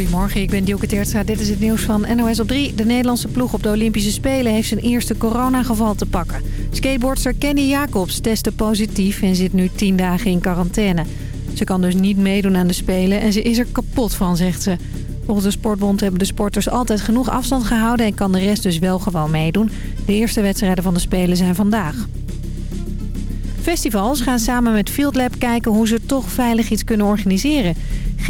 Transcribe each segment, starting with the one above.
Goedemorgen, ik ben Dielke Teertstra. Dit is het nieuws van NOS op 3. De Nederlandse ploeg op de Olympische Spelen heeft zijn eerste coronageval te pakken. Skateboardster Kenny Jacobs testte positief en zit nu 10 dagen in quarantaine. Ze kan dus niet meedoen aan de Spelen en ze is er kapot van, zegt ze. Volgens de Sportbond hebben de sporters altijd genoeg afstand gehouden... en kan de rest dus wel gewoon meedoen. De eerste wedstrijden van de Spelen zijn vandaag. Festivals gaan samen met Field Lab kijken hoe ze toch veilig iets kunnen organiseren.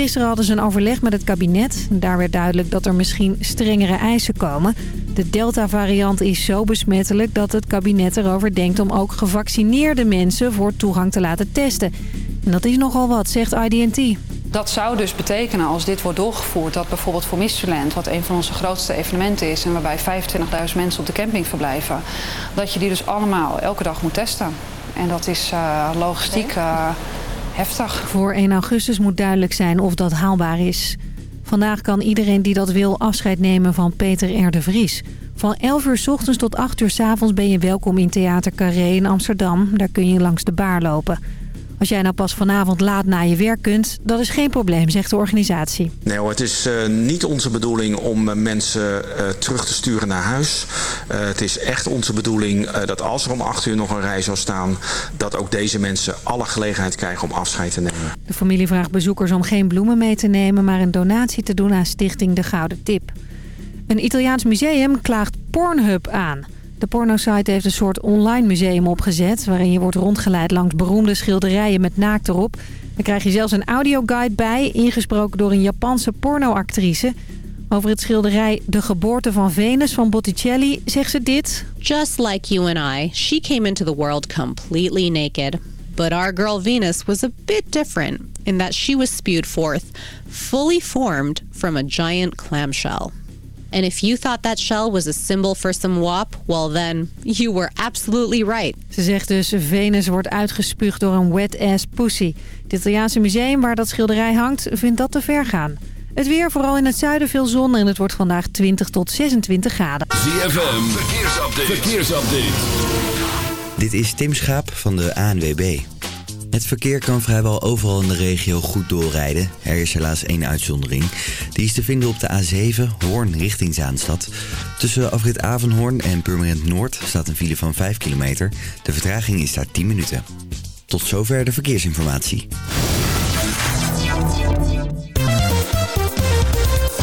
Gisteren hadden ze een overleg met het kabinet. Daar werd duidelijk dat er misschien strengere eisen komen. De Delta-variant is zo besmettelijk dat het kabinet erover denkt om ook gevaccineerde mensen voor toegang te laten testen. En dat is nogal wat, zegt IDT. Dat zou dus betekenen als dit wordt doorgevoerd dat bijvoorbeeld voor Mysteryland, wat een van onze grootste evenementen is en waarbij 25.000 mensen op de camping verblijven, dat je die dus allemaal elke dag moet testen. En dat is uh, logistiek uh, heftig. Voor 1 augustus moet duidelijk zijn of dat haalbaar is. Vandaag kan iedereen die dat wil afscheid nemen van Peter R. de Vries. Van 11 uur s ochtends tot 8 uur s avonds ben je welkom in Theater Carré in Amsterdam. Daar kun je langs de baar lopen. Als jij nou pas vanavond laat naar je werk kunt, dat is geen probleem, zegt de organisatie. Nee hoor, het is uh, niet onze bedoeling om uh, mensen uh, terug te sturen naar huis. het is echt onze bedoeling dat als er om 8 uur nog een rij zou staan... dat ook deze mensen alle gelegenheid krijgen om afscheid te nemen. De familie vraagt bezoekers om geen bloemen mee te nemen... maar een donatie te doen aan Stichting De Gouden Tip. Een Italiaans museum klaagt Pornhub aan... De pornosite heeft een soort online museum opgezet... waarin je wordt rondgeleid langs beroemde schilderijen met naakt erop. Dan krijg je zelfs een audioguide bij... ingesproken door een Japanse pornoactrice. Over het schilderij De geboorte van Venus van Botticelli zegt ze dit. Just like you and I, she came into the world completely naked. But our girl Venus was a bit different... in that she was spewed forth, fully formed from a giant clamshell. And if you thought that shell was a symbol for some wop, well then, you were absolutely right. Ze zegt dus, Venus wordt uitgespuugd door een wet-ass pussy. Het Italiaanse museum waar dat schilderij hangt, vindt dat te ver gaan. Het weer, vooral in het zuiden veel zon en het wordt vandaag 20 tot 26 graden. ZFM, verkeersupdate. verkeersupdate. Dit is Tim Schaap van de ANWB. Het verkeer kan vrijwel overal in de regio goed doorrijden. Er is helaas één uitzondering. Die is te vinden op de A7, Hoorn richting Zaanstad. Tussen afrit Avenhoorn en Purmerend Noord staat een file van 5 kilometer. De vertraging is daar 10 minuten. Tot zover de verkeersinformatie.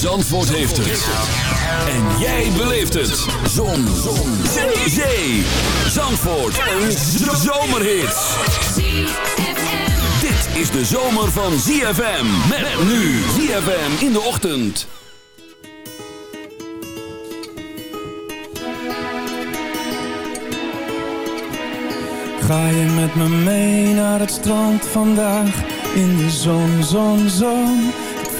Zandvoort heeft het. En jij beleeft het. Zon. Zon. Zee. Zee. Zandvoort. Een zomerhit. Dit is de zomer van ZFM. Met nu ZFM in de ochtend. Ga je met me mee naar het strand vandaag? In de zon, zon, zon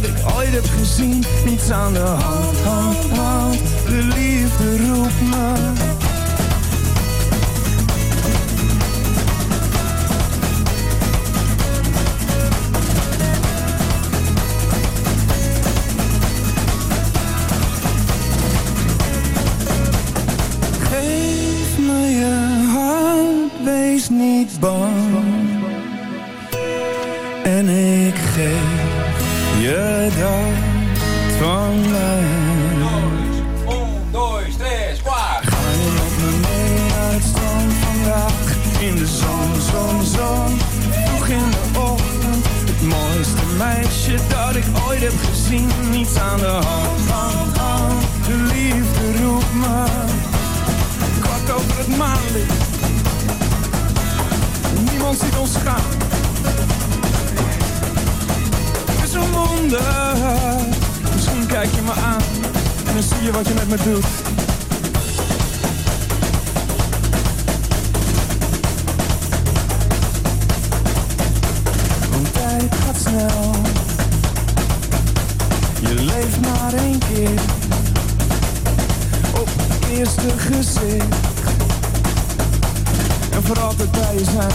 Dat ik ooit heb gezien. Niets aan de hand, hand, hand. De eerste gezicht. En voor altijd bij je zijn,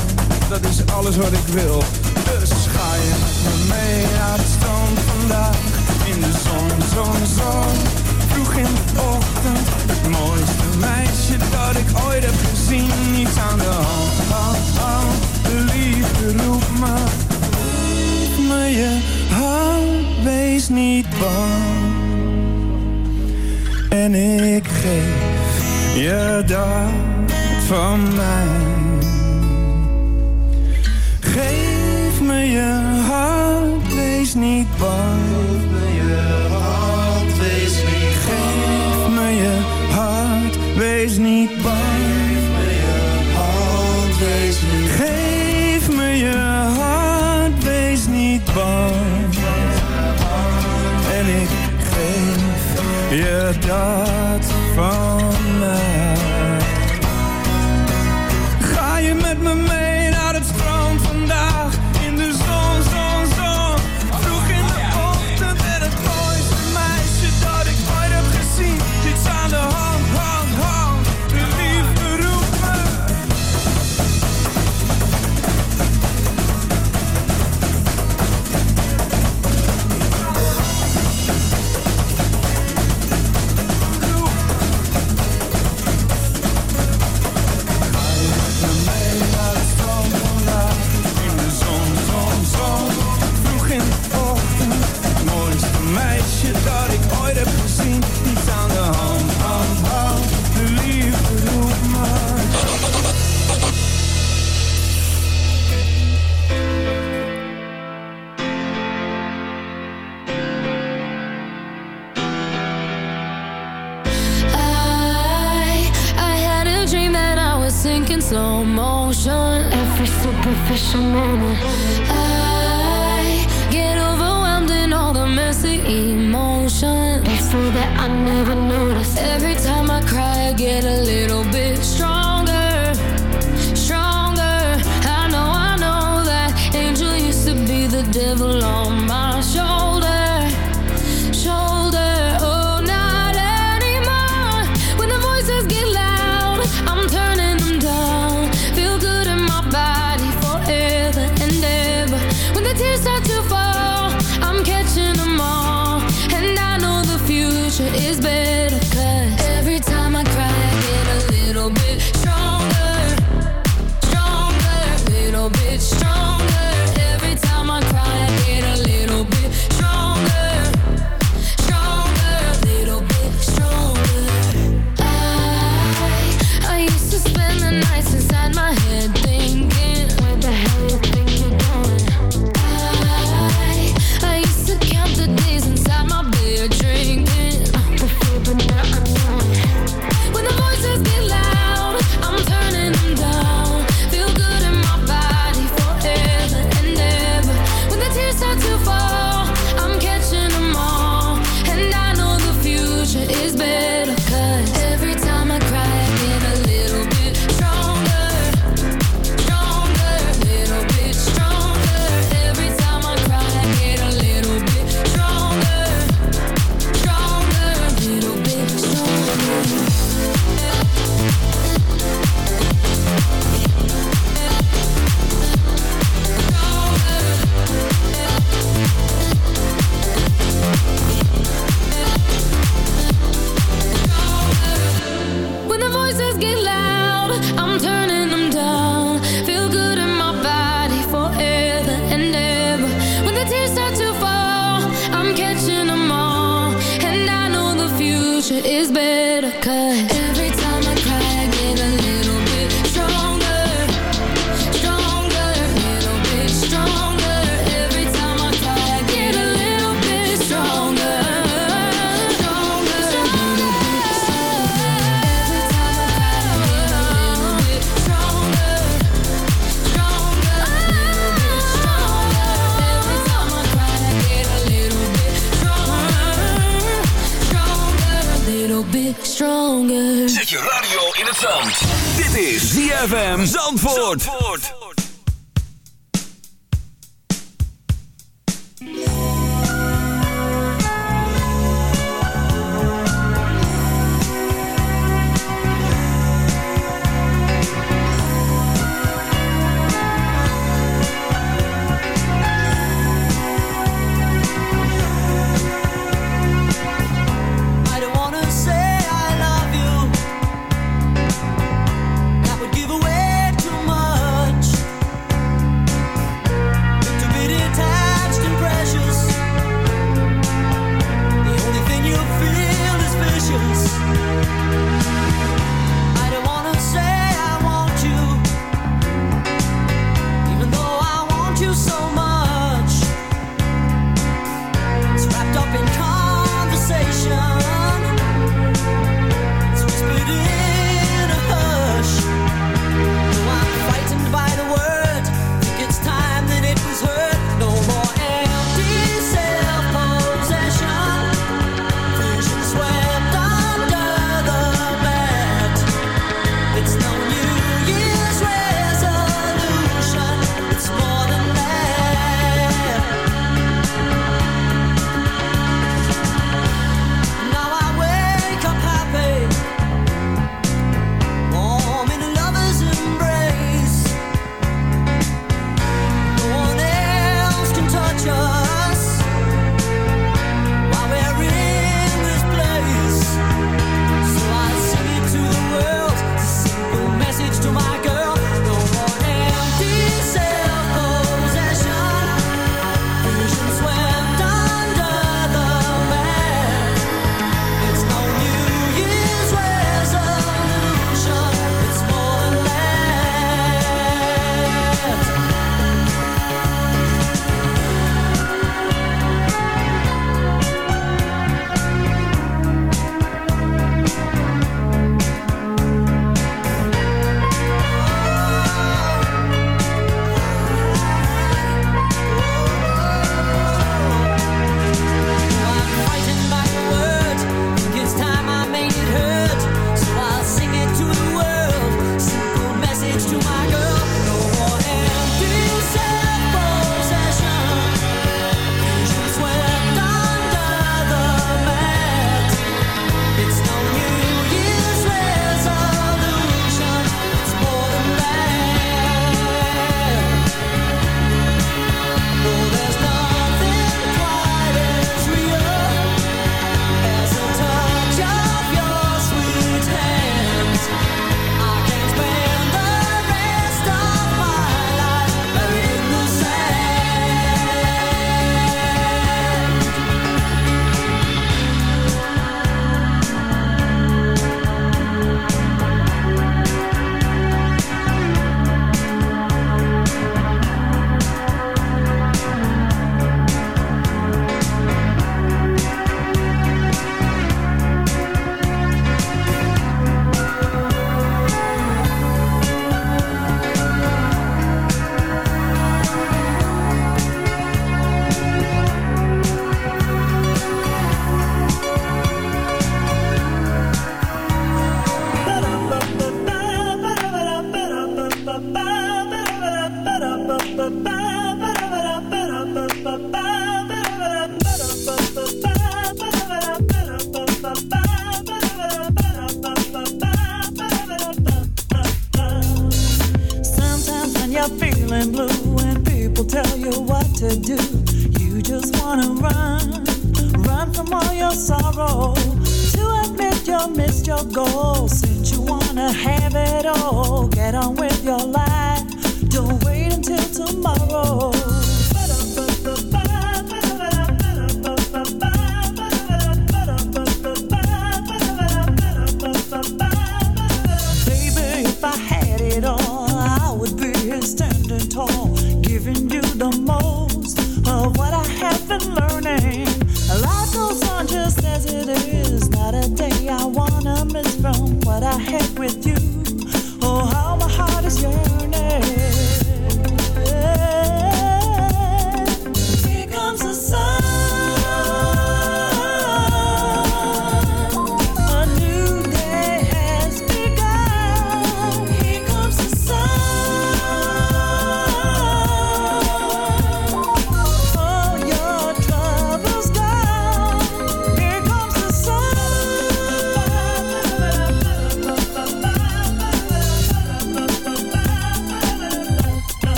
dat is alles wat ik wil. Dus ga je met me mee naar het strand vandaag. In de zon, zon, zon. Vroeg in de ochtend, het mooiste meisje dat ik ooit heb gezien. Niets aan de hand, oh, oh, de liefde roep me. Roep me je hand, wees niet bang. En ik geef je dat van mij. Geef me je hart, wees niet bang. Geef me je hart, wees niet bang. Me je niet dots in slow motion. Every superficial moment.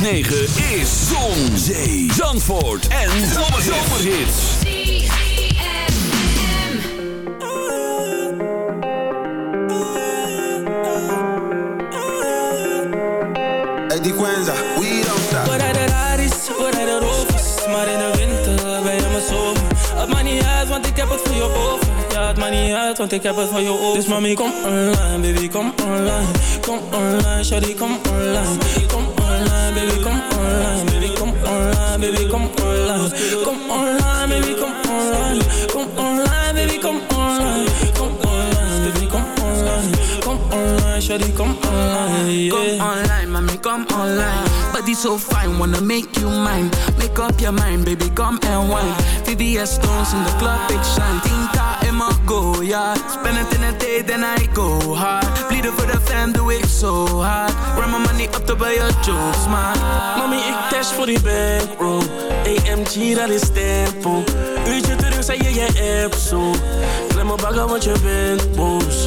106.9 is Zon, Zee, Zandvoort en Zomerhits. Hey, die Quenza, we don't stop. We rijden Raris, we rijden rovers Maar in de winter ben je mijn zomer Het maakt niet uit, want ik heb het voor je over. Ja, het maakt niet uit, want ik heb het voor je over. Dus mami, kom online, baby, kom online. Kom online, shawty, kom online. Kom online, baby, kom online Baby, kom online, baby, kom online Kom online, baby, kom online Kom online, baby, kom online Kom online, baby, kom online Kom online, shawty, kom online, yeah Online, mommy, come online. Body so fine, wanna make you mine. Make up your mind, baby, come and wine. VVS stones in the club, big shine. Tinta in my go, yeah. Spend it in a day, then I go hard. Bleeden voor de fam, doe ik zo hard. Run my money up to buy your jokes, man. Mami, ik dash voor die bankroll AMG, dat is tempo Uurtje terug, zei je je app zo Klem me bagger, want je bent boos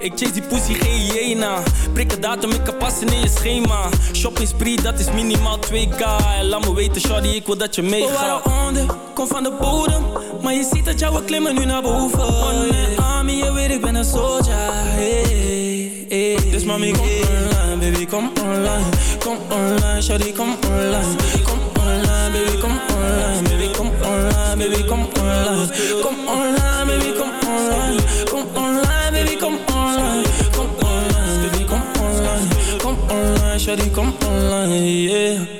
Ik chase die pussy, geen hyena. Prik een datum, ik kan passen in je schema. Shopping spree, dat is minimaal 2k. En laat me weten, shawty, ik wil dat je meegaat. waren onder, kom van de bodem. Maar je ziet dat jouw klimmen nu naar boven. On the army, je weet ik ben een soldier. Hey, hey. Dus mami, kom online, baby, kom online. Kom online, shawty, kom online. Kom online, baby, kom online. Baby, kom online, baby, kom online. Kom online, baby, kom online. Kom online, shawty, kom online,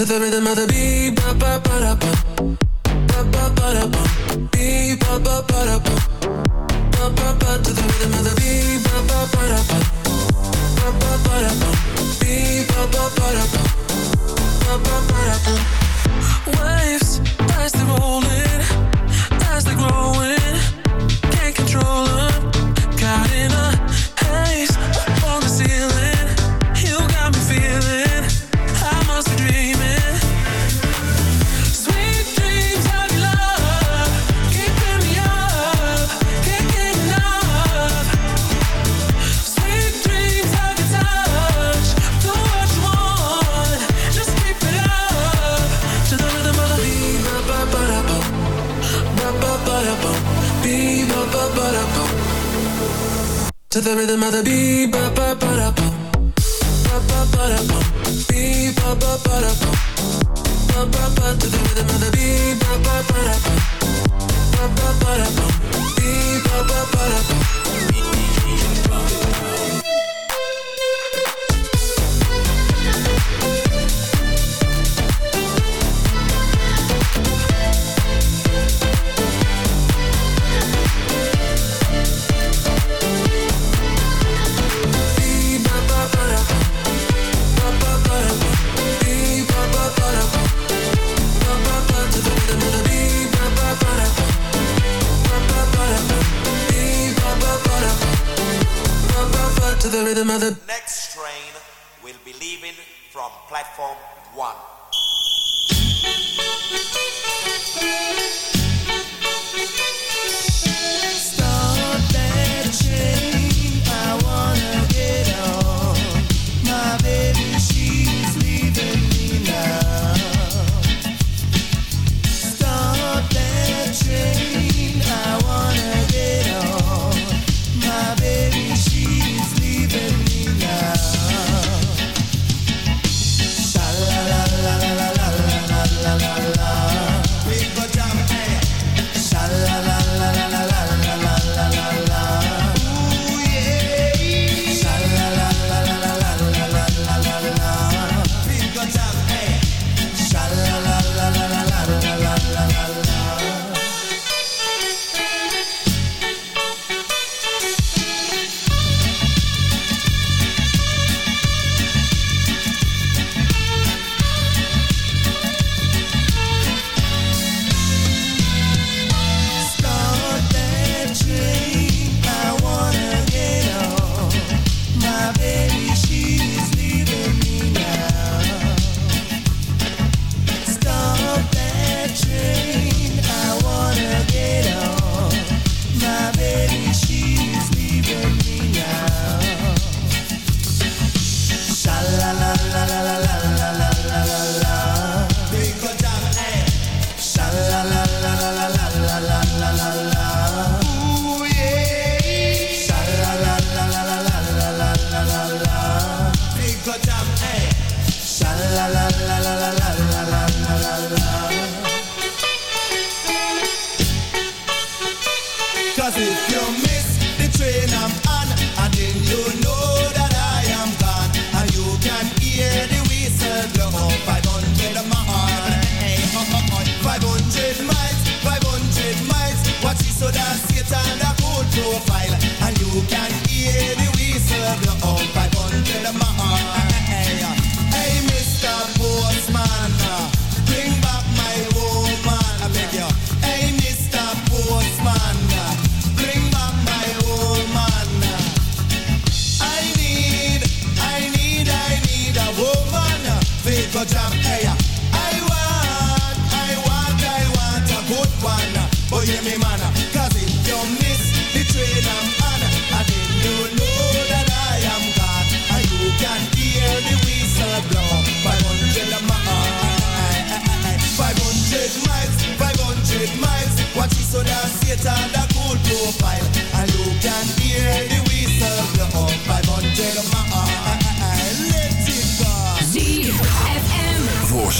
To the rhythm of the beat, ba ba ba da ba, ba ba ba da ba, beat ba ba ba da ba, ba ba ba. To the rhythm of the beat, ba ba pa da pa, pa ba ba da ba, beat ba ba ba da ba, ba ba ba da ba. de mother be ba ba ba da ba ba ba ba da ba be ba ba ba da ba ba ba ba to the rhythm of the beat ba ba ba da ba ba ba ba da ba be ba ba ba da ba the mother. Next train will be leaving from platform one.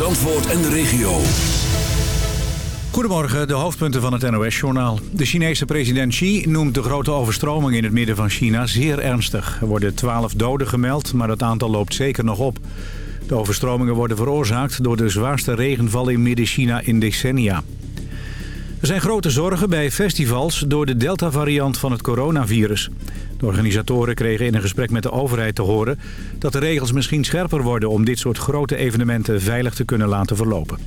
Zandvoort en de regio. Goedemorgen, de hoofdpunten van het NOS-journaal. De Chinese president Xi noemt de grote overstroming in het midden van China zeer ernstig. Er worden twaalf doden gemeld, maar dat aantal loopt zeker nog op. De overstromingen worden veroorzaakt door de zwaarste regenval in midden China in decennia. Er zijn grote zorgen bij festivals door de Delta-variant van het coronavirus. De organisatoren kregen in een gesprek met de overheid te horen... dat de regels misschien scherper worden om dit soort grote evenementen veilig te kunnen laten verlopen.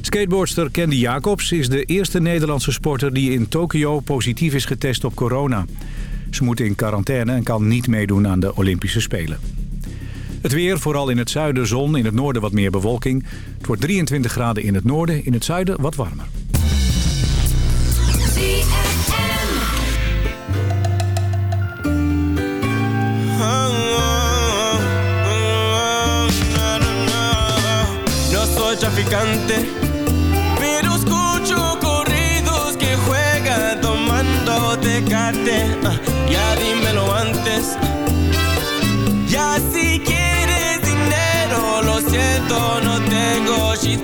Skateboardster Candy Jacobs is de eerste Nederlandse sporter die in Tokio positief is getest op corona. Ze moet in quarantaine en kan niet meedoen aan de Olympische Spelen. Het weer, vooral in het zuiden zon, in het noorden wat meer bewolking. Het wordt 23 graden in het noorden, in het zuiden wat warmer. No soy traficante, pero escucho corridos que juegan tomando tecate. Ah, ya dímelo antes. Ya si quieres dinero, lo siento, no tengo. She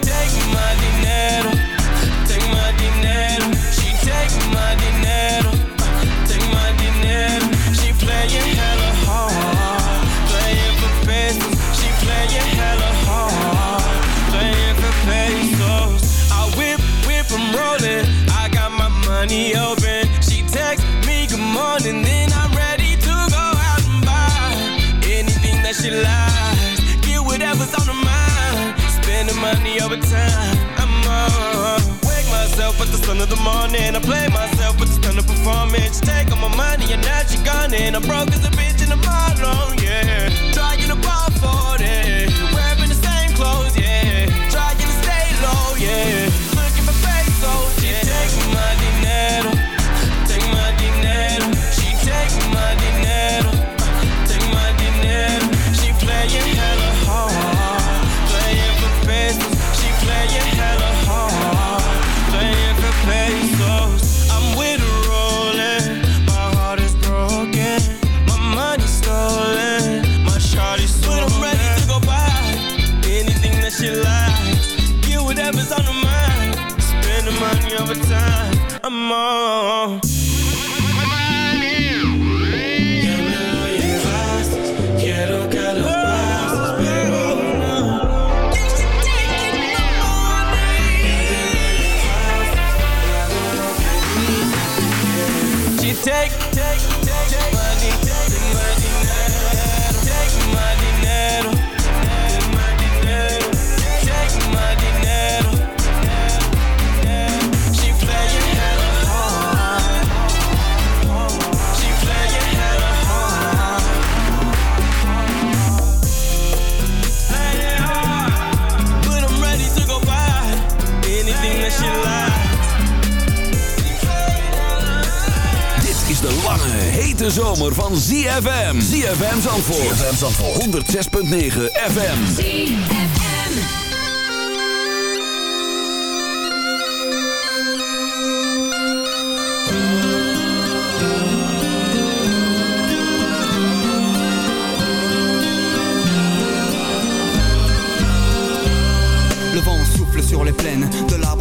morning. I play myself with the stun of performance. Take all my money and now she gone. And I'm broke as a bitch and I'm all alone, oh, yeah. Trying to ball for it. Hete zomer van ZFM. ZFM Zandvoort. ZFM Zandvoort. 106.9 FM. Le vent souffle sur les plaines de la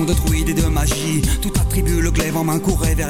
De druides et de magie Tout a tribu, le glaive en main courait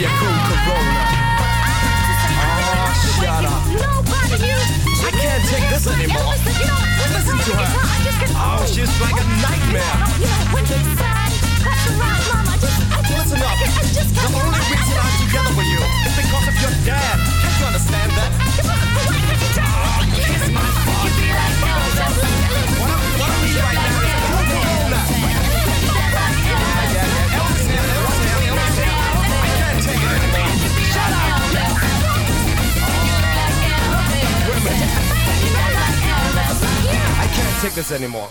Me a cool Corona. Oh, shut up. You. I can't take this anymore. Listen to her. Oh, she's like a nightmare. You you Listen up. The only reason I'm together with you is because of your dad. Can't you understand that? Oh, kiss my butt. What I- what I need right now take this anymore.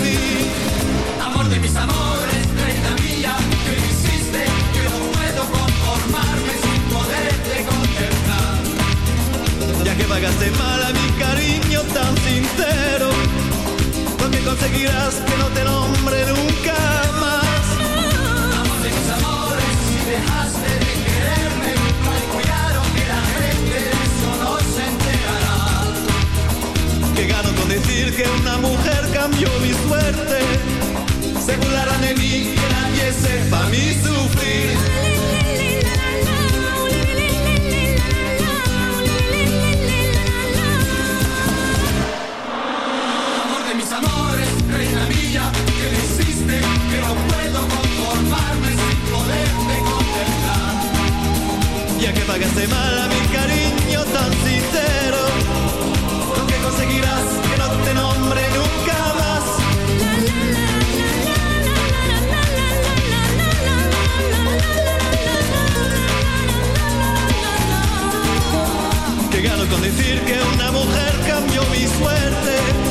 pagaste mal a mi cariño tan sincero, porque conseguirás que no te nombre nunca más. Amo de mis amores, si dejaste de quererme, mal cuidado que la gente de eso no se enterará. Que gano con decir que una mujer cambió mi suerte, se burlarán de mí, que nadie sepa mi sufrir. existe, que no puedo conformarme sin poderte contemplar. Ya que pagaste mal a mi cariño tan sincero, lo que conseguirás que no te nombre nunca más. Que gano con decir que una mujer cambió mi suerte